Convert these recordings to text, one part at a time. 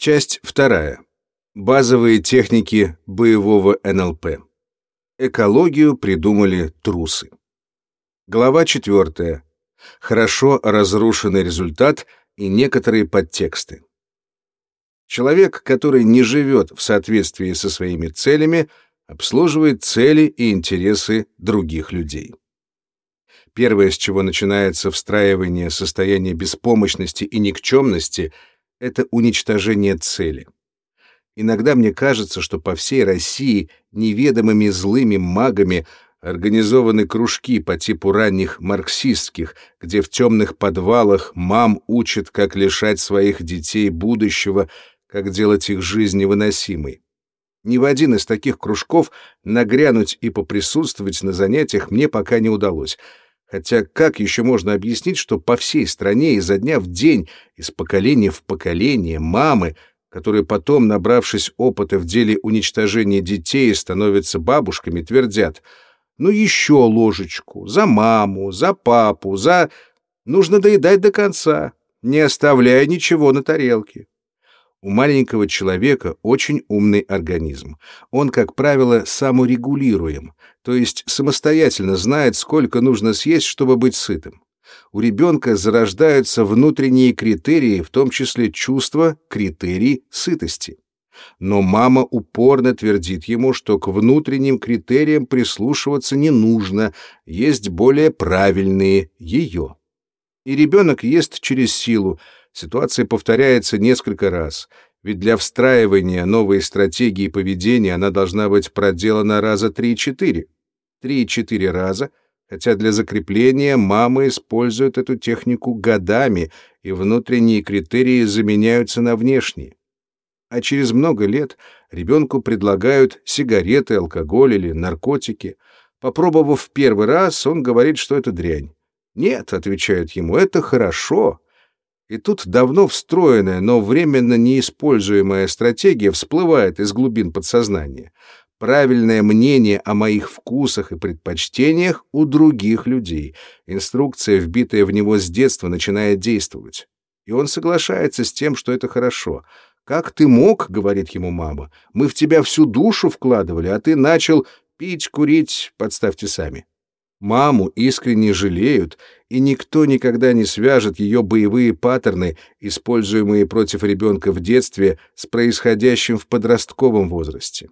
Часть вторая. Базовые техники боевого НЛП. Экологию придумали трусы. Глава четвертая. Хорошо разрушенный результат и некоторые подтексты. Человек, который не живет в соответствии со своими целями, обслуживает цели и интересы других людей. Первое, с чего начинается встраивание состояния беспомощности и никчемности, это уничтожение цели. Иногда мне кажется, что по всей России неведомыми злыми магами организованы кружки по типу ранних марксистских, где в темных подвалах мам учат, как лишать своих детей будущего, как делать их жизнь невыносимой. Ни в один из таких кружков нагрянуть и поприсутствовать на занятиях мне пока не удалось. Хотя как еще можно объяснить, что по всей стране изо дня в день, из поколения в поколение, мамы, которые потом, набравшись опыта в деле уничтожения детей, становятся бабушками, твердят «Ну еще ложечку, за маму, за папу, за...» Нужно доедать до конца, не оставляя ничего на тарелке. У маленького человека очень умный организм. Он, как правило, саморегулируем, то есть самостоятельно знает, сколько нужно съесть, чтобы быть сытым. У ребенка зарождаются внутренние критерии, в том числе чувства, критерий сытости. Но мама упорно твердит ему, что к внутренним критериям прислушиваться не нужно, есть более правильные ее. И ребенок ест через силу, Ситуация повторяется несколько раз, ведь для встраивания новой стратегии поведения она должна быть проделана раза 3-4. 3-4 раза, хотя для закрепления мамы используют эту технику годами, и внутренние критерии заменяются на внешние. А через много лет ребенку предлагают сигареты, алкоголь или наркотики. Попробовав первый раз, он говорит, что это дрянь. «Нет», — отвечают ему, — «это хорошо». И тут давно встроенная, но временно неиспользуемая стратегия всплывает из глубин подсознания. Правильное мнение о моих вкусах и предпочтениях у других людей. Инструкция, вбитая в него с детства, начинает действовать. И он соглашается с тем, что это хорошо. «Как ты мог?» — говорит ему мама. «Мы в тебя всю душу вкладывали, а ты начал пить, курить, подставьте сами». Маму искренне жалеют, и никто никогда не свяжет ее боевые паттерны, используемые против ребенка в детстве, с происходящим в подростковом возрасте.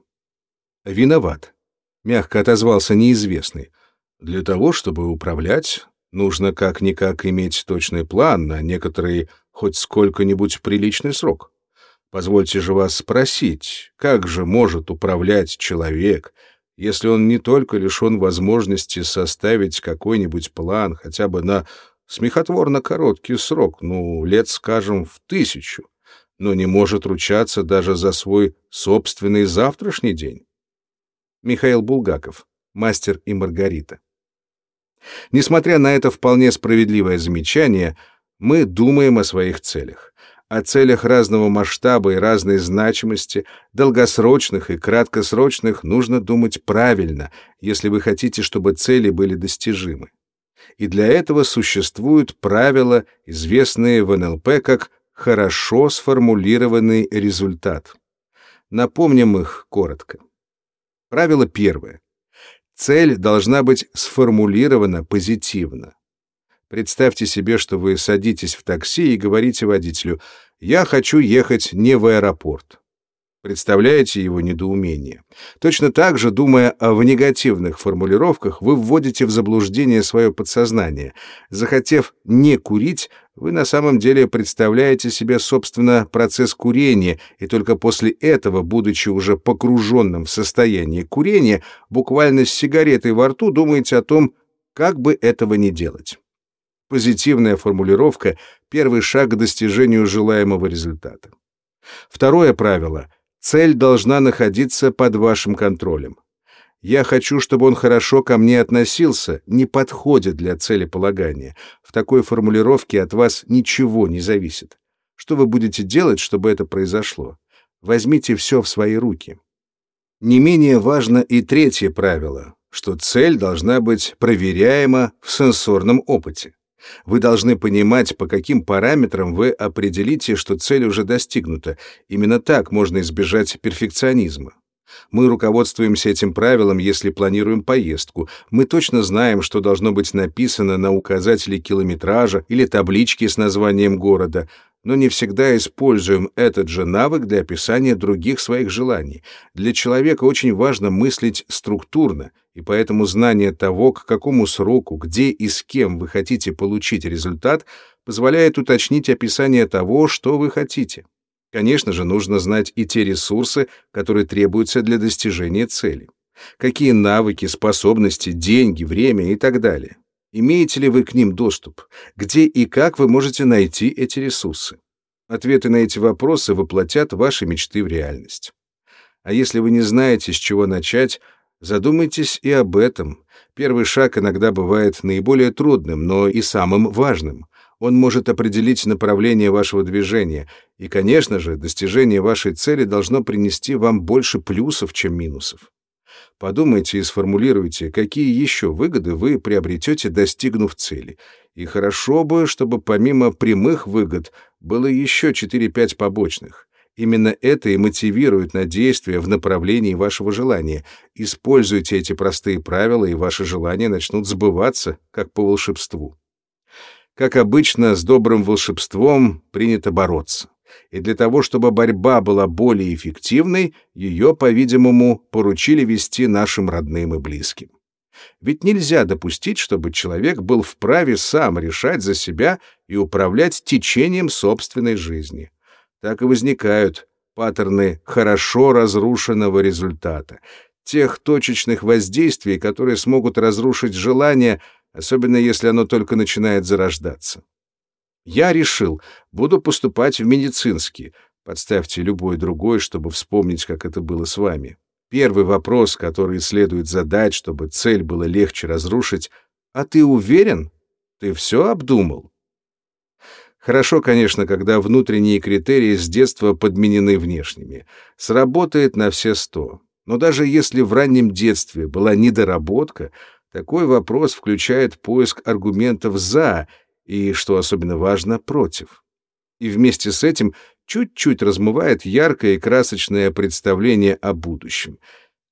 «Виноват», — мягко отозвался неизвестный. «Для того, чтобы управлять, нужно как-никак иметь точный план на некоторый хоть сколько-нибудь приличный срок. Позвольте же вас спросить, как же может управлять человек, если он не только лишен возможности составить какой-нибудь план хотя бы на смехотворно короткий срок, ну, лет, скажем, в тысячу, но не может ручаться даже за свой собственный завтрашний день. Михаил Булгаков, мастер и Маргарита. Несмотря на это вполне справедливое замечание, мы думаем о своих целях о целях разного масштаба и разной значимости, долгосрочных и краткосрочных, нужно думать правильно, если вы хотите, чтобы цели были достижимы. И для этого существуют правила, известные в НЛП как «хорошо сформулированный результат». Напомним их коротко. Правило первое. Цель должна быть сформулирована позитивно. Представьте себе, что вы садитесь в такси и говорите водителю «Я хочу ехать не в аэропорт». Представляете его недоумение? Точно так же, думая в негативных формулировках, вы вводите в заблуждение свое подсознание. Захотев не курить, вы на самом деле представляете себе, собственно, процесс курения, и только после этого, будучи уже погруженным в состояние курения, буквально с сигаретой во рту думаете о том, как бы этого не делать. Позитивная формулировка — первый шаг к достижению желаемого результата. Второе правило — цель должна находиться под вашим контролем. Я хочу, чтобы он хорошо ко мне относился, не подходит для целеполагания. В такой формулировке от вас ничего не зависит. Что вы будете делать, чтобы это произошло? Возьмите все в свои руки. Не менее важно и третье правило, что цель должна быть проверяема в сенсорном опыте. Вы должны понимать, по каким параметрам вы определите, что цель уже достигнута. Именно так можно избежать перфекционизма. Мы руководствуемся этим правилом, если планируем поездку. Мы точно знаем, что должно быть написано на указателе километража или табличке с названием города, но не всегда используем этот же навык для описания других своих желаний. Для человека очень важно мыслить структурно, и поэтому знание того, к какому сроку, где и с кем вы хотите получить результат, позволяет уточнить описание того, что вы хотите. Конечно же, нужно знать и те ресурсы, которые требуются для достижения цели. Какие навыки, способности, деньги, время и так далее. Имеете ли вы к ним доступ? Где и как вы можете найти эти ресурсы? Ответы на эти вопросы воплотят ваши мечты в реальность. А если вы не знаете, с чего начать, задумайтесь и об этом. Первый шаг иногда бывает наиболее трудным, но и самым важным. Он может определить направление вашего движения, и, конечно же, достижение вашей цели должно принести вам больше плюсов, чем минусов. Подумайте и сформулируйте, какие еще выгоды вы приобретете, достигнув цели. И хорошо бы, чтобы помимо прямых выгод было еще 4-5 побочных. Именно это и мотивирует на действие в направлении вашего желания. Используйте эти простые правила, и ваши желания начнут сбываться, как по волшебству. Как обычно, с добрым волшебством принято бороться. И для того, чтобы борьба была более эффективной, ее, по-видимому, поручили вести нашим родным и близким. Ведь нельзя допустить, чтобы человек был вправе сам решать за себя и управлять течением собственной жизни. Так и возникают паттерны хорошо разрушенного результата, тех точечных воздействий, которые смогут разрушить желание, особенно если оно только начинает зарождаться. Я решил, буду поступать в медицинский. Подставьте любой другой, чтобы вспомнить, как это было с вами. Первый вопрос, который следует задать, чтобы цель было легче разрушить, «А ты уверен? Ты все обдумал?» Хорошо, конечно, когда внутренние критерии с детства подменены внешними. Сработает на все сто. Но даже если в раннем детстве была недоработка, такой вопрос включает поиск аргументов «за» и, что особенно важно, «против». И вместе с этим чуть-чуть размывает яркое и красочное представление о будущем.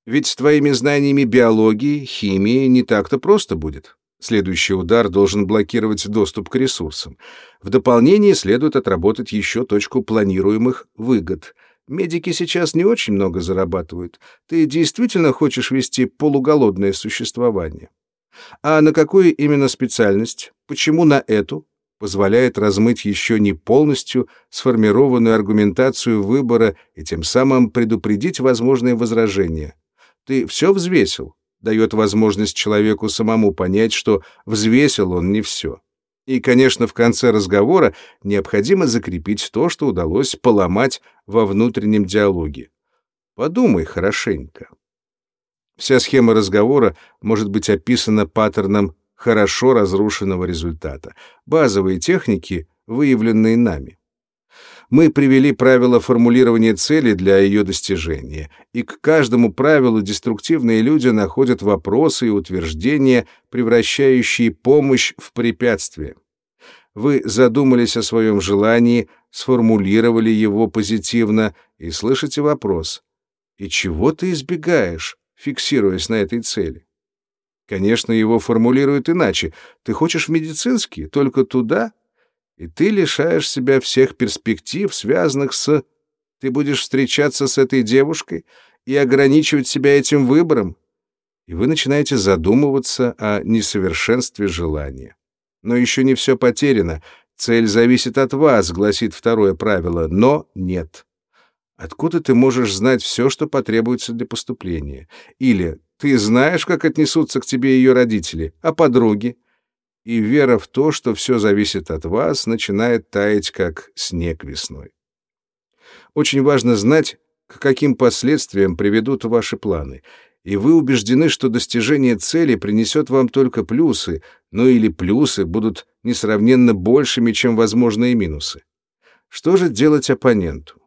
Ведь с твоими знаниями биологии, химии не так-то просто будет. Следующий удар должен блокировать доступ к ресурсам. В дополнение следует отработать еще точку планируемых выгод. Медики сейчас не очень много зарабатывают. Ты действительно хочешь вести полуголодное существование? А на какую именно специальность? Почему на эту? Позволяет размыть еще не полностью сформированную аргументацию выбора и тем самым предупредить возможные возражения. Ты все взвесил? Дает возможность человеку самому понять, что взвесил он не все. И, конечно, в конце разговора необходимо закрепить то, что удалось поломать во внутреннем диалоге. Подумай хорошенько. Вся схема разговора может быть описана паттерном хорошо разрушенного результата. Базовые техники, выявленные нами. Мы привели правила формулирования цели для ее достижения, и к каждому правилу деструктивные люди находят вопросы и утверждения, превращающие помощь в препятствие. Вы задумались о своем желании, сформулировали его позитивно и слышите вопрос «И чего ты избегаешь, фиксируясь на этой цели?» Конечно, его формулируют иначе. Ты хочешь в медицинский, только туда, и ты лишаешь себя всех перспектив, связанных с... Ты будешь встречаться с этой девушкой и ограничивать себя этим выбором, и вы начинаете задумываться о несовершенстве желания. Но еще не все потеряно. Цель зависит от вас, гласит второе правило, но нет. Откуда ты можешь знать все, что потребуется для поступления? Или ты знаешь, как отнесутся к тебе ее родители, а подруги? И вера в то, что все зависит от вас, начинает таять, как снег весной. Очень важно знать, к каким последствиям приведут ваши планы, и вы убеждены, что достижение цели принесет вам только плюсы, но или плюсы будут несравненно большими, чем возможные минусы. Что же делать оппоненту?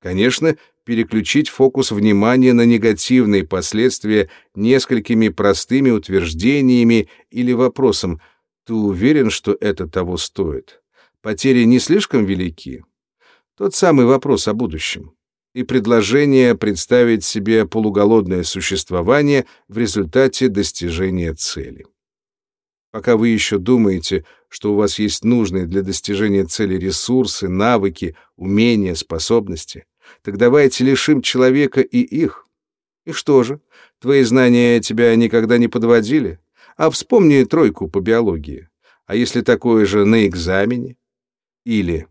Конечно, переключить фокус внимания на негативные последствия несколькими простыми утверждениями или вопросом Ты уверен, что это того стоит? Потери не слишком велики? Тот самый вопрос о будущем. И предложение представить себе полуголодное существование в результате достижения цели. Пока вы еще думаете, что у вас есть нужные для достижения цели ресурсы, навыки, умения, способности, так давайте лишим человека и их. И что же, твои знания тебя никогда не подводили? А вспомни тройку по биологии. А если такое же на экзамене? Или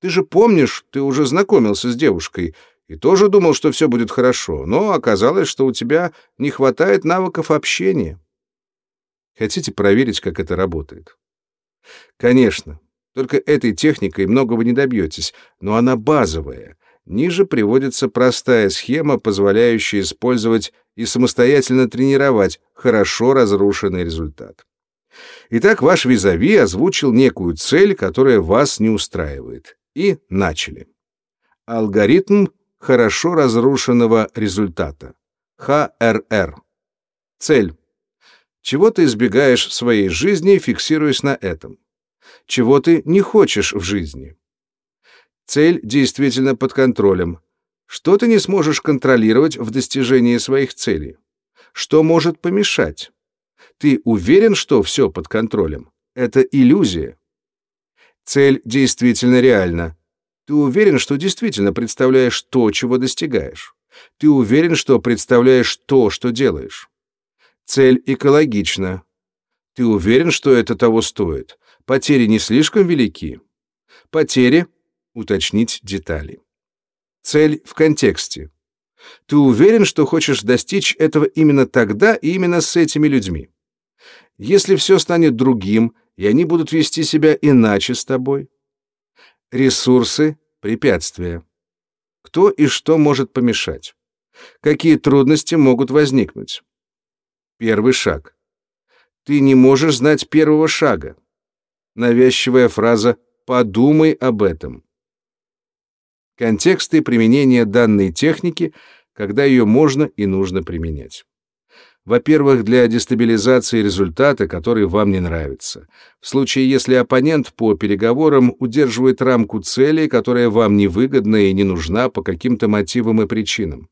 ты же помнишь, ты уже знакомился с девушкой и тоже думал, что все будет хорошо, но оказалось, что у тебя не хватает навыков общения. Хотите проверить, как это работает? Конечно, только этой техникой многого не добьетесь, но она базовая. Ниже приводится простая схема, позволяющая использовать и самостоятельно тренировать хорошо разрушенный результат. Итак, ваш визави озвучил некую цель, которая вас не устраивает. И начали. Алгоритм хорошо разрушенного результата. ХРР. Цель. Чего ты избегаешь в своей жизни, фиксируясь на этом? Чего ты не хочешь в жизни? Цель действительно под контролем. Что ты не сможешь контролировать в достижении своих целей? Что может помешать? Ты уверен, что все под контролем? Это иллюзия. Цель действительно реальна. Ты уверен, что действительно представляешь то, чего достигаешь? Ты уверен, что представляешь то, что делаешь? Цель экологична. Ты уверен, что это того стоит? Потери не слишком велики? Потери — уточнить детали. Цель в контексте. Ты уверен, что хочешь достичь этого именно тогда и именно с этими людьми? Если все станет другим, и они будут вести себя иначе с тобой? Ресурсы — препятствия. Кто и что может помешать? Какие трудности могут возникнуть? Первый шаг. Ты не можешь знать первого шага. Навязчивая фраза «подумай об этом». Контексты применения данной техники, когда ее можно и нужно применять. Во-первых, для дестабилизации результата, который вам не нравится. В случае, если оппонент по переговорам удерживает рамку цели, которая вам невыгодна и не нужна по каким-то мотивам и причинам.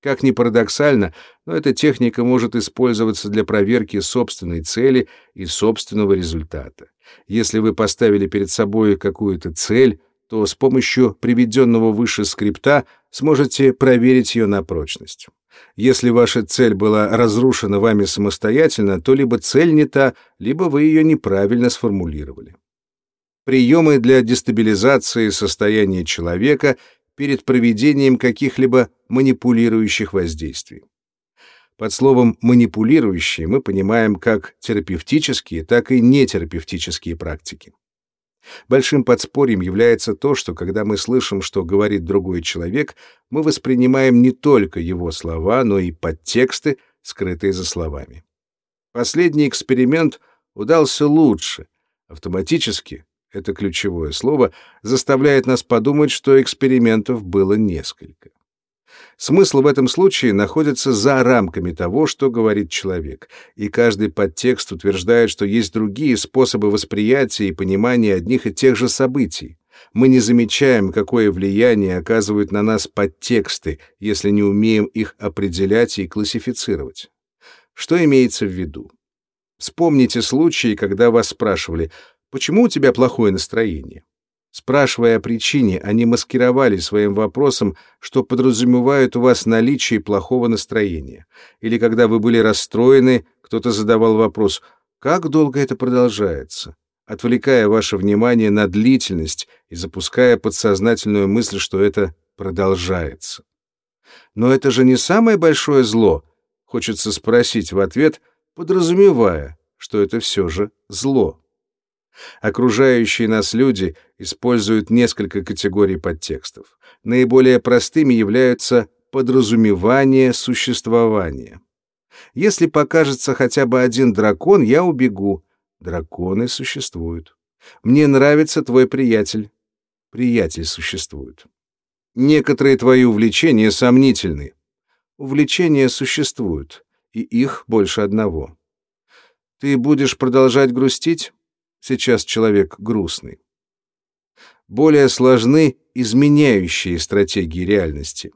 Как ни парадоксально, но эта техника может использоваться для проверки собственной цели и собственного результата. Если вы поставили перед собой какую-то цель, то с помощью приведенного выше скрипта сможете проверить ее на прочность. Если ваша цель была разрушена вами самостоятельно, то либо цель не та, либо вы ее неправильно сформулировали. Приемы для дестабилизации состояния человека перед проведением каких-либо манипулирующих воздействий. Под словом «манипулирующие» мы понимаем как терапевтические, так и нетерапевтические практики. Большим подспорьем является то, что когда мы слышим, что говорит другой человек, мы воспринимаем не только его слова, но и подтексты, скрытые за словами. Последний эксперимент удался лучше. Автоматически это ключевое слово, заставляет нас подумать, что экспериментов было несколько. Смысл в этом случае находится за рамками того, что говорит человек, и каждый подтекст утверждает, что есть другие способы восприятия и понимания одних и тех же событий. Мы не замечаем, какое влияние оказывают на нас подтексты, если не умеем их определять и классифицировать. Что имеется в виду? Вспомните случаи, когда вас спрашивали – Почему у тебя плохое настроение? Спрашивая о причине, они маскировали своим вопросом, что подразумевают у вас наличие плохого настроения. Или когда вы были расстроены, кто-то задавал вопрос «Как долго это продолжается?», отвлекая ваше внимание на длительность и запуская подсознательную мысль, что это продолжается. Но это же не самое большое зло, хочется спросить в ответ, подразумевая, что это все же зло. Окружающие нас люди используют несколько категорий подтекстов. Наиболее простыми являются подразумевание существования. Если покажется хотя бы один дракон, я убегу. Драконы существуют. Мне нравится твой приятель. Приятель существует. Некоторые твои увлечения сомнительны. Увлечения существуют, и их больше одного. Ты будешь продолжать грустить? Сейчас человек грустный. Более сложны изменяющие стратегии реальности.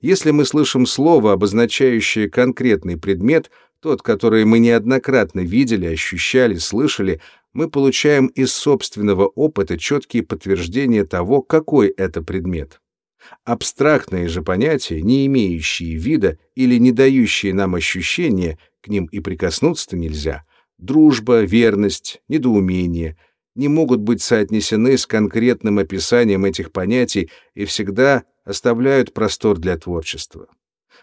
Если мы слышим слово, обозначающее конкретный предмет, тот, который мы неоднократно видели, ощущали, слышали, мы получаем из собственного опыта четкие подтверждения того, какой это предмет. Абстрактные же понятия, не имеющие вида или не дающие нам ощущения, к ним и прикоснуться нельзя, дружба, верность, недоумение, не могут быть соотнесены с конкретным описанием этих понятий и всегда оставляют простор для творчества,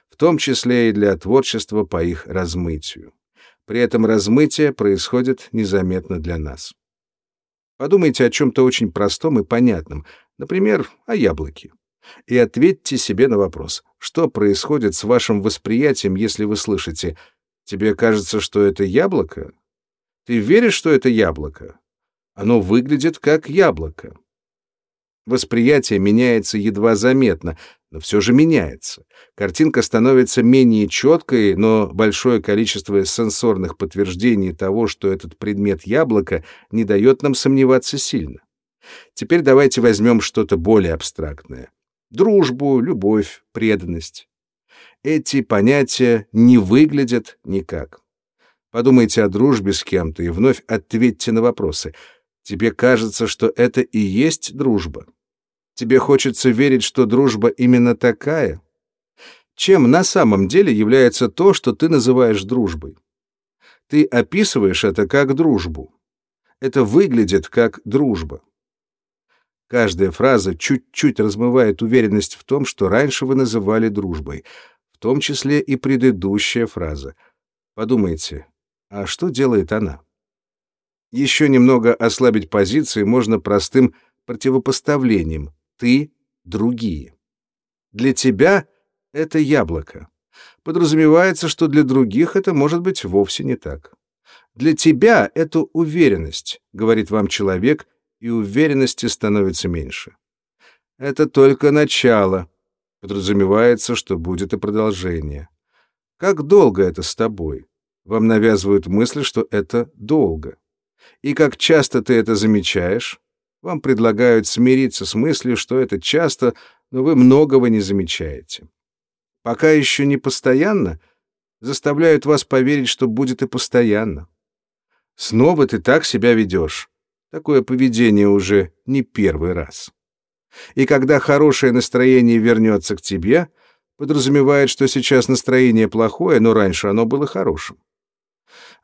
в том числе и для творчества по их размытию. При этом размытие происходит незаметно для нас. Подумайте о чем-то очень простом и понятном, например, о яблоке. И ответьте себе на вопрос, что происходит с вашим восприятием, если вы слышите «Тебе кажется, что это яблоко?» Ты веришь, что это яблоко? Оно выглядит как яблоко. Восприятие меняется едва заметно, но все же меняется. Картинка становится менее четкой, но большое количество сенсорных подтверждений того, что этот предмет яблоко, не дает нам сомневаться сильно. Теперь давайте возьмем что-то более абстрактное. Дружбу, любовь, преданность. Эти понятия не выглядят никак. Подумайте о дружбе с кем-то и вновь ответьте на вопросы. Тебе кажется, что это и есть дружба? Тебе хочется верить, что дружба именно такая? Чем на самом деле является то, что ты называешь дружбой? Ты описываешь это как дружбу. Это выглядит как дружба. Каждая фраза чуть-чуть размывает уверенность в том, что раньше вы называли дружбой, в том числе и предыдущая фраза. Подумайте, а что делает она? Еще немного ослабить позиции можно простым противопоставлением «ты» — другие. Для тебя это яблоко. Подразумевается, что для других это может быть вовсе не так. Для тебя это уверенность, говорит вам человек, и уверенности становится меньше. Это только начало. Подразумевается, что будет и продолжение. Как долго это с тобой? Вам навязывают мысль, что это долго. И как часто ты это замечаешь? Вам предлагают смириться с мыслью, что это часто, но вы многого не замечаете. Пока еще не постоянно, заставляют вас поверить, что будет и постоянно. Снова ты так себя ведешь. Такое поведение уже не первый раз. И когда хорошее настроение вернется к тебе, подразумевает, что сейчас настроение плохое, но раньше оно было хорошим.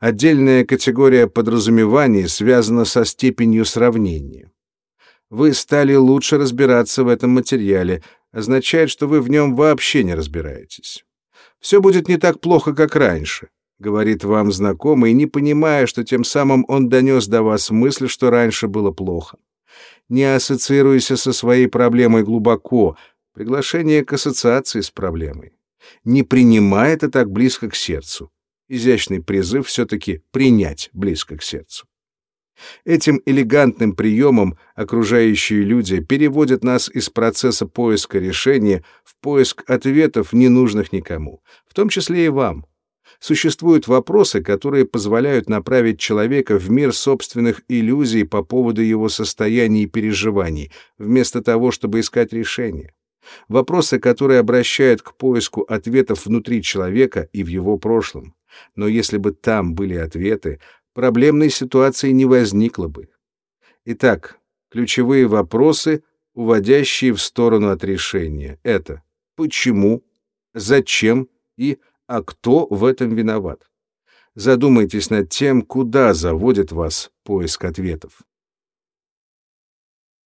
Отдельная категория подразумеваний связана со степенью сравнения. Вы стали лучше разбираться в этом материале, означает, что вы в нем вообще не разбираетесь. Все будет не так плохо, как раньше, говорит вам знакомый, не понимая, что тем самым он донес до вас мысль, что раньше было плохо. Не ассоциируйся со своей проблемой глубоко, приглашение к ассоциации с проблемой. Не принимай это так близко к сердцу изящный призыв все-таки принять близко к сердцу. Этим элегантным приемом окружающие люди переводят нас из процесса поиска решения в поиск ответов, ненужных никому, в том числе и вам. Существуют вопросы, которые позволяют направить человека в мир собственных иллюзий по поводу его состояний и переживаний, вместо того, чтобы искать решение. Вопросы, которые обращают к поиску ответов внутри человека и в его прошлом но если бы там были ответы, проблемной ситуации не возникло бы. Итак, ключевые вопросы, уводящие в сторону от решения, это почему, зачем и а кто в этом виноват. Задумайтесь над тем, куда заводит вас поиск ответов.